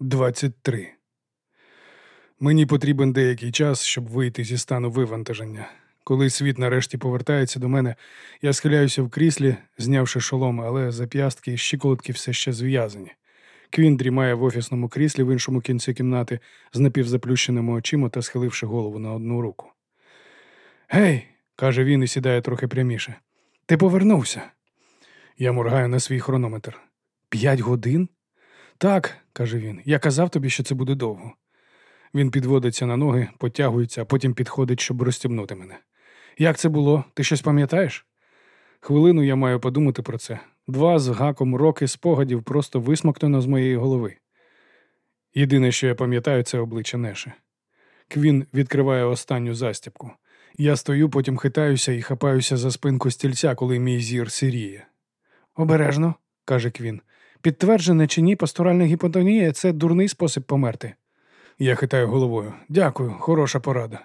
23. Мені потрібен деякий час, щоб вийти зі стану вивантаження. Коли світ нарешті повертається до мене, я схиляюся в кріслі, знявши шолом, але зап'ястки і щиколотки все ще зв'язані. Квін дрімає в офісному кріслі в іншому кінці кімнати з напівзаплющеними очима та схиливши голову на одну руку. Гей, каже він і сідає трохи пряміше. Ти повернувся. Я моргаю на свій хронометр. П'ять годин? Так, каже він, я казав тобі, що це буде довго. Він підводиться на ноги, потягується, а потім підходить, щоб розстібнути мене. Як це було? Ти щось пам'ятаєш? Хвилину я маю подумати про це. Два з гаком роки спогадів просто висмоктано з моєї голови. Єдине, що я пам'ятаю, це обличчя Неші. Квін відкриває останню застібку. Я стою, потім хитаюся і хапаюся за спинку стільця, коли мій зір сиріє. Обережно, каже Квін. Підтверджене чи ні, пасторальна гіпотонія це дурний спосіб померти. Я хитаю головою. Дякую, хороша порада.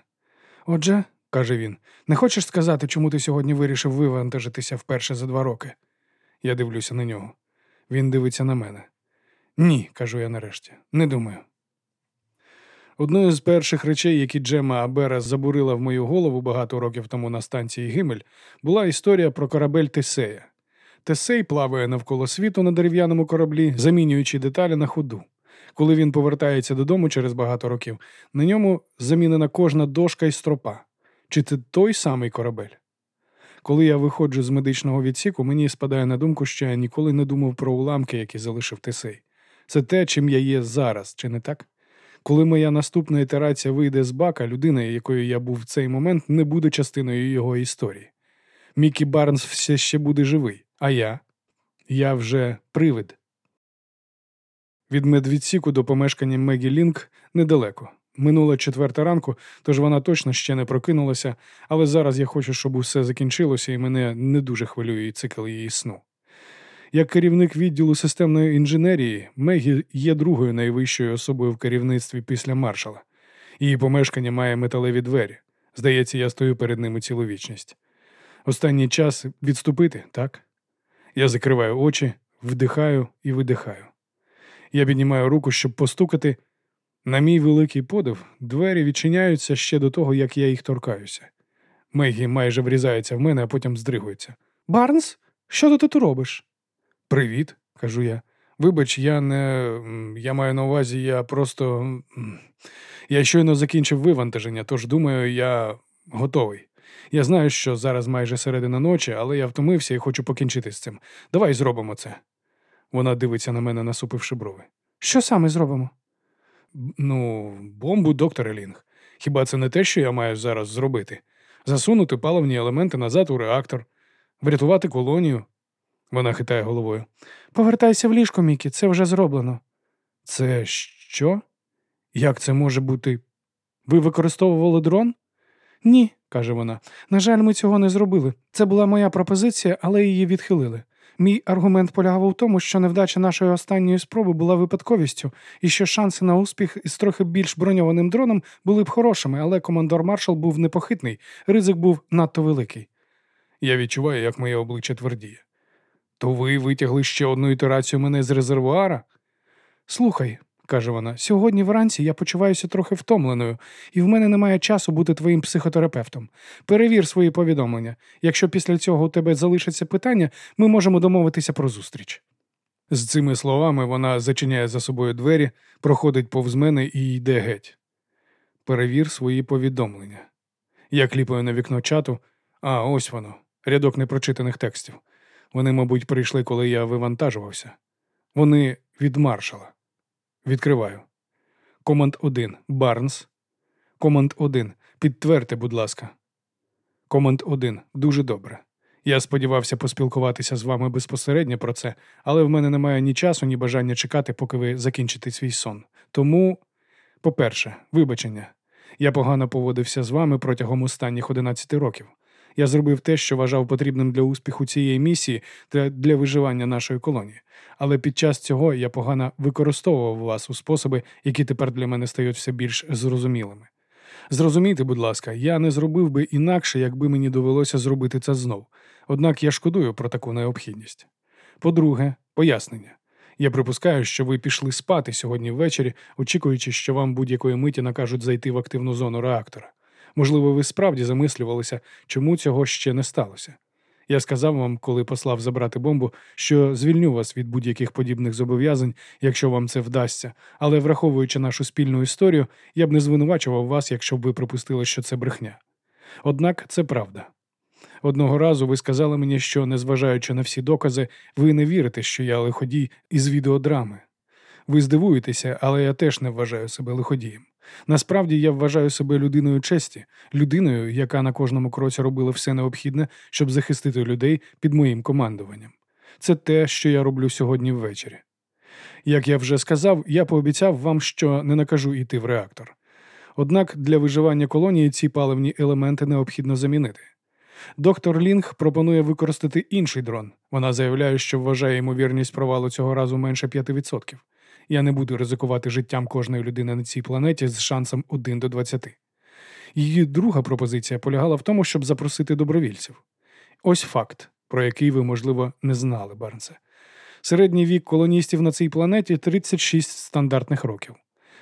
Отже, каже він, не хочеш сказати, чому ти сьогодні вирішив вивантажитися вперше за два роки? Я дивлюся на нього. Він дивиться на мене. Ні, кажу я нарешті, не думаю. Одною з перших речей, які Джема Абера забурила в мою голову багато років тому на станції Гимель, була історія про корабель Тесея. Тесей плаває навколо світу на дерев'яному кораблі, замінюючи деталі на ходу. Коли він повертається додому через багато років, на ньому замінена кожна дошка і стропа. Чи це той самий корабель? Коли я виходжу з медичного відсіку, мені спадає на думку, що я ніколи не думав про уламки, які залишив Тесей. Це те, чим я є зараз, чи не так? Коли моя наступна ітерація вийде з бака, людина, якою я був в цей момент, не буде частиною його історії. Мікі Барнс все ще буде живий, а я? Я вже привид. Від медвідсіку до помешкання Мегі Лінк недалеко. Минула четверта ранку, тож вона точно ще не прокинулася, але зараз я хочу, щоб усе закінчилося, і мене не дуже хвилює цикл її сну. Як керівник відділу системної інженерії, Мегі є другою найвищою особою в керівництві після маршала. Її помешкання має металеві двері. Здається, я стою перед ними цілу вічність. Останній час відступити, так? Я закриваю очі, вдихаю і видихаю. Я піднімаю руку, щоб постукати. На мій великий подив, двері відчиняються ще до того, як я їх торкаюся. Мегі майже врізається в мене, а потім здригується. Барнс, що ти тут робиш? Привіт, кажу я. Вибач, я не. Я маю на увазі, я просто. Я щойно закінчив вивантаження, тож думаю, я готовий. Я знаю, що зараз майже середина ночі, але я втомився і хочу покінчити з цим. Давай зробимо це. Вона дивиться на мене, насупивши брови. Що саме зробимо? Ну, бомбу, доктор Елінг. Хіба це не те, що я маю зараз зробити? Засунути паливні елементи назад у реактор, врятувати колонію. Вона хитає головою. Повертайся в ліжко, Мікі, це вже зроблено. Це що? Як це може бути? Ви використовували дрон? Ні, каже вона. На жаль, ми цього не зробили. Це була моя пропозиція, але її відхилили. Мій аргумент полягав у тому, що невдача нашої останньої спроби була випадковістю, і що шанси на успіх із трохи більш броньованим дроном були б хорошими, але командор маршал був непохитний, ризик був надто великий. Я відчуваю, як моє обличчя твердіє. То ви витягли ще одну ітерацію мене з резервуара? Слухай, каже вона, сьогодні вранці я почуваюся трохи втомленою, і в мене немає часу бути твоїм психотерапевтом. Перевір свої повідомлення. Якщо після цього у тебе залишаться питання, ми можемо домовитися про зустріч. З цими словами вона зачиняє за собою двері, проходить повз мене і йде геть. Перевір свої повідомлення. Я кліпаю на вікно чату, а ось воно, рядок непрочитаних текстів. Вони, мабуть, прийшли, коли я вивантажувався. Вони від маршала. Відкриваю. Команд 1. Барнс. Команд 1. Підтвердьте, будь ласка. Команд 1. Дуже добре. Я сподівався поспілкуватися з вами безпосередньо про це, але в мене немає ні часу, ні бажання чекати, поки ви закінчите свій сон. Тому, по-перше, вибачення. Я погано поводився з вами протягом останніх 11 років. Я зробив те, що вважав потрібним для успіху цієї місії та для виживання нашої колонії. Але під час цього я погано використовував вас у способи, які тепер для мене стають все більш зрозумілими. Зрозумійте, будь ласка, я не зробив би інакше, якби мені довелося зробити це знов. Однак я шкодую про таку необхідність. По-друге, пояснення. Я припускаю, що ви пішли спати сьогодні ввечері, очікуючи, що вам будь-якої миті накажуть зайти в активну зону реактора. Можливо, ви справді замислювалися, чому цього ще не сталося. Я сказав вам, коли послав забрати бомбу, що звільню вас від будь-яких подібних зобов'язань, якщо вам це вдасться, але враховуючи нашу спільну історію, я б не звинувачував вас, якщо б ви припустили, що це брехня. Однак це правда. Одного разу ви сказали мені, що, незважаючи на всі докази, ви не вірите, що я лиходій із відеодрами. Ви здивуєтеся, але я теж не вважаю себе лиходієм. Насправді я вважаю себе людиною честі, людиною, яка на кожному кроці робила все необхідне, щоб захистити людей під моїм командуванням. Це те, що я роблю сьогодні ввечері. Як я вже сказав, я пообіцяв вам, що не накажу йти в реактор. Однак для виживання колонії ці паливні елементи необхідно замінити. Доктор Лінг пропонує використати інший дрон. Вона заявляє, що вважає ймовірність провалу цього разу менше 5%. Я не буду ризикувати життям кожної людини на цій планеті з шансом 1 до 20. Її друга пропозиція полягала в тому, щоб запросити добровільців. Ось факт, про який ви, можливо, не знали, Барнсе. Середній вік колоністів на цій планеті 36 стандартних років,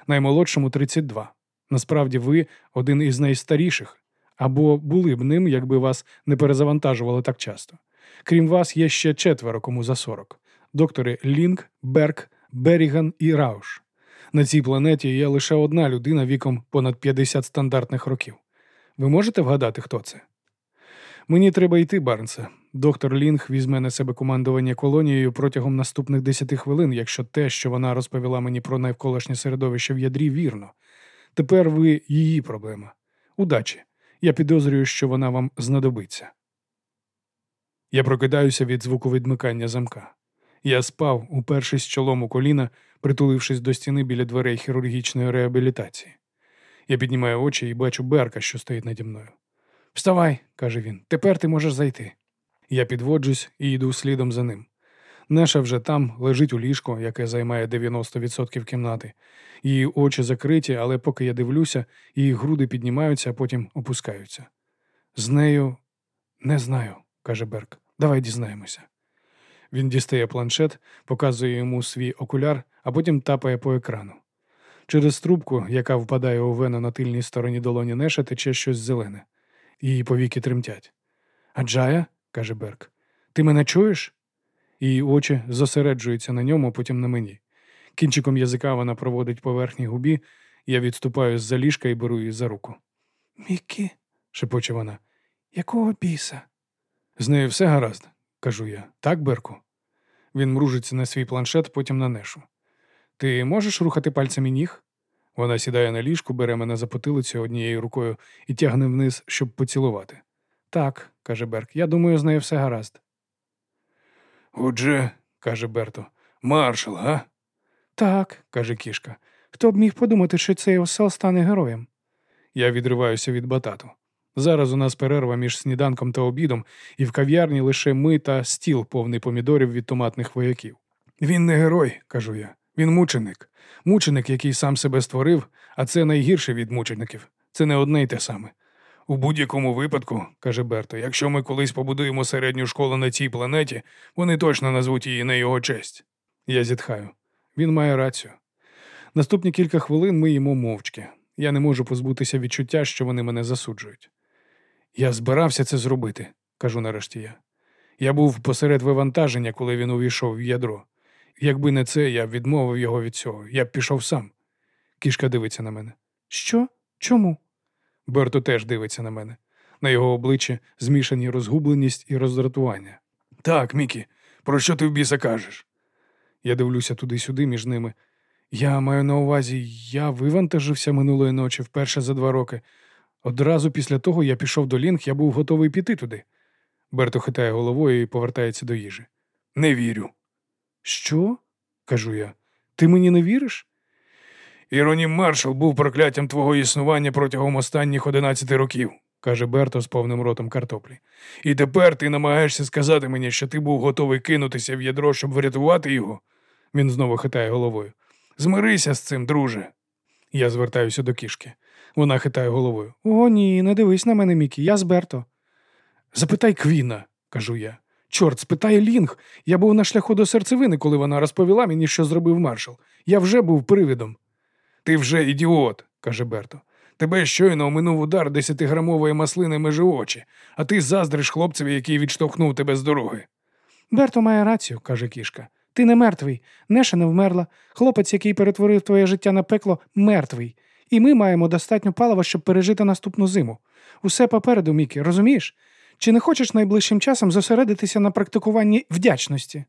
наймолодшому 32. Насправді, ви один із найстаріших, або були б ним, якби вас не перезавантажували так часто. Крім вас, є ще четверо кому за 40. доктори Лінк, Берк, Беріган і Рауш. На цій планеті є лише одна людина віком понад 50 стандартних років. Ви можете вгадати, хто це? Мені треба йти, Барнсе. Доктор Лінг візьме на себе командування колонією протягом наступних 10 хвилин, якщо те, що вона розповіла мені про навколишнє середовище в ядрі, вірно. Тепер ви її проблема. Удачі! Я підозрюю, що вона вам знадобиться. Я прокидаюся від звуку відмикання замка. Я спав, упершись чолом у коліна, притулившись до стіни біля дверей хірургічної реабілітації. Я піднімаю очі і бачу Берка, що стоїть наді мною. Вставай, каже він, тепер ти можеш зайти. Я підводжусь і йду слідом за ним. Неша вже там лежить у ліжко, яке займає 90% кімнати. Її очі закриті, але поки я дивлюся, її груди піднімаються, а потім опускаються. З нею не знаю, каже Берк. Давай дізнаємося. Він дістає планшет, показує йому свій окуляр, а потім тапає по екрану. Через трубку, яка впадає у вену на тильній стороні долоні Неша, тече щось зелене. Її повіки тремтять. Аджая, каже Берк, ти мене чуєш? Її очі зосереджуються на ньому, потім на мені. Кінчиком язика вона проводить поверхні губі, я відступаю з за ліжка і беру її за руку. Мікі, шепоче вона, якого біса? З нею все гаразд, кажу я. Так, Берку? Він мружиться на свій планшет, потім на нешу. Ти можеш рухати пальцями ніг? Вона сідає на ліжку, бере мене за потилицю однією рукою і тягне вниз, щоб поцілувати. Так, каже Берк, я думаю, з нею все гаразд. Отже, каже Берто, маршал, га? Так, каже кішка. Хто б міг подумати, що цей осел стане героєм? Я відриваюся від батату. Зараз у нас перерва між сніданком та обідом, і в кав'ярні лише ми та стіл повний помідорів від томатних вояків. Він не герой, кажу я. Він мученик. Мученик, який сам себе створив, а це найгірше від мучеників. Це не одне й те саме. У будь-якому випадку, каже Берто, якщо ми колись побудуємо середню школу на цій планеті, вони точно назвуть її на його честь. Я зітхаю. Він має рацію. Наступні кілька хвилин ми їмо мовчки. Я не можу позбутися відчуття, що вони мене засуджують. Я збирався це зробити, кажу нарешті я. Я був посеред вивантаження, коли він увійшов в ядро. Якби не це, я б відмовив його від цього. Я б пішов сам. Кішка дивиться на мене. Що? Чому? Берто теж дивиться на мене. На його обличчі змішані розгубленість і роздратування. Так, Мікі, про що ти в біса кажеш? Я дивлюся туди-сюди між ними. Я маю на увазі, я вивантажився минулої ночі вперше за два роки. Одразу після того я пішов до Лінг, я був готовий піти туди. Берто хитає головою і повертається до їжі. Не вірю. Що? кажу я. Ти мені не віриш? Іронім маршал був прокляттям твого існування протягом останніх одинадцяти років, каже Берто з повним ротом картоплі. І тепер ти намагаєшся сказати мені, що ти був готовий кинутися в ядро, щоб врятувати його. Він знову хитає головою. Змирися з цим, друже. Я звертаюся до кішки. Вона хитає головою. О, ні, не дивись на мене, Мікі, я з Берто. Запитай Квіна, кажу я. Чорт, спитає Лінг. Я був на шляху до серцевини, коли вона розповіла мені, що зробив маршал. Я вже був привидом. Ти вже ідіот, каже Берто. Тебе щойно оминув удар десятиграмової маслини межи очі, а ти заздриш хлопцеві, який відштовхнув тебе з дороги. Берто має рацію, каже кішка. Ти не мертвий, Неша не вмерла. Хлопець, який перетворив твоє життя на пекло, мертвий. І ми маємо достатньо палива, щоб пережити наступну зиму. Усе попереду, Мікі, розумієш? Чи не хочеш найближчим часом зосередитися на практикуванні вдячності?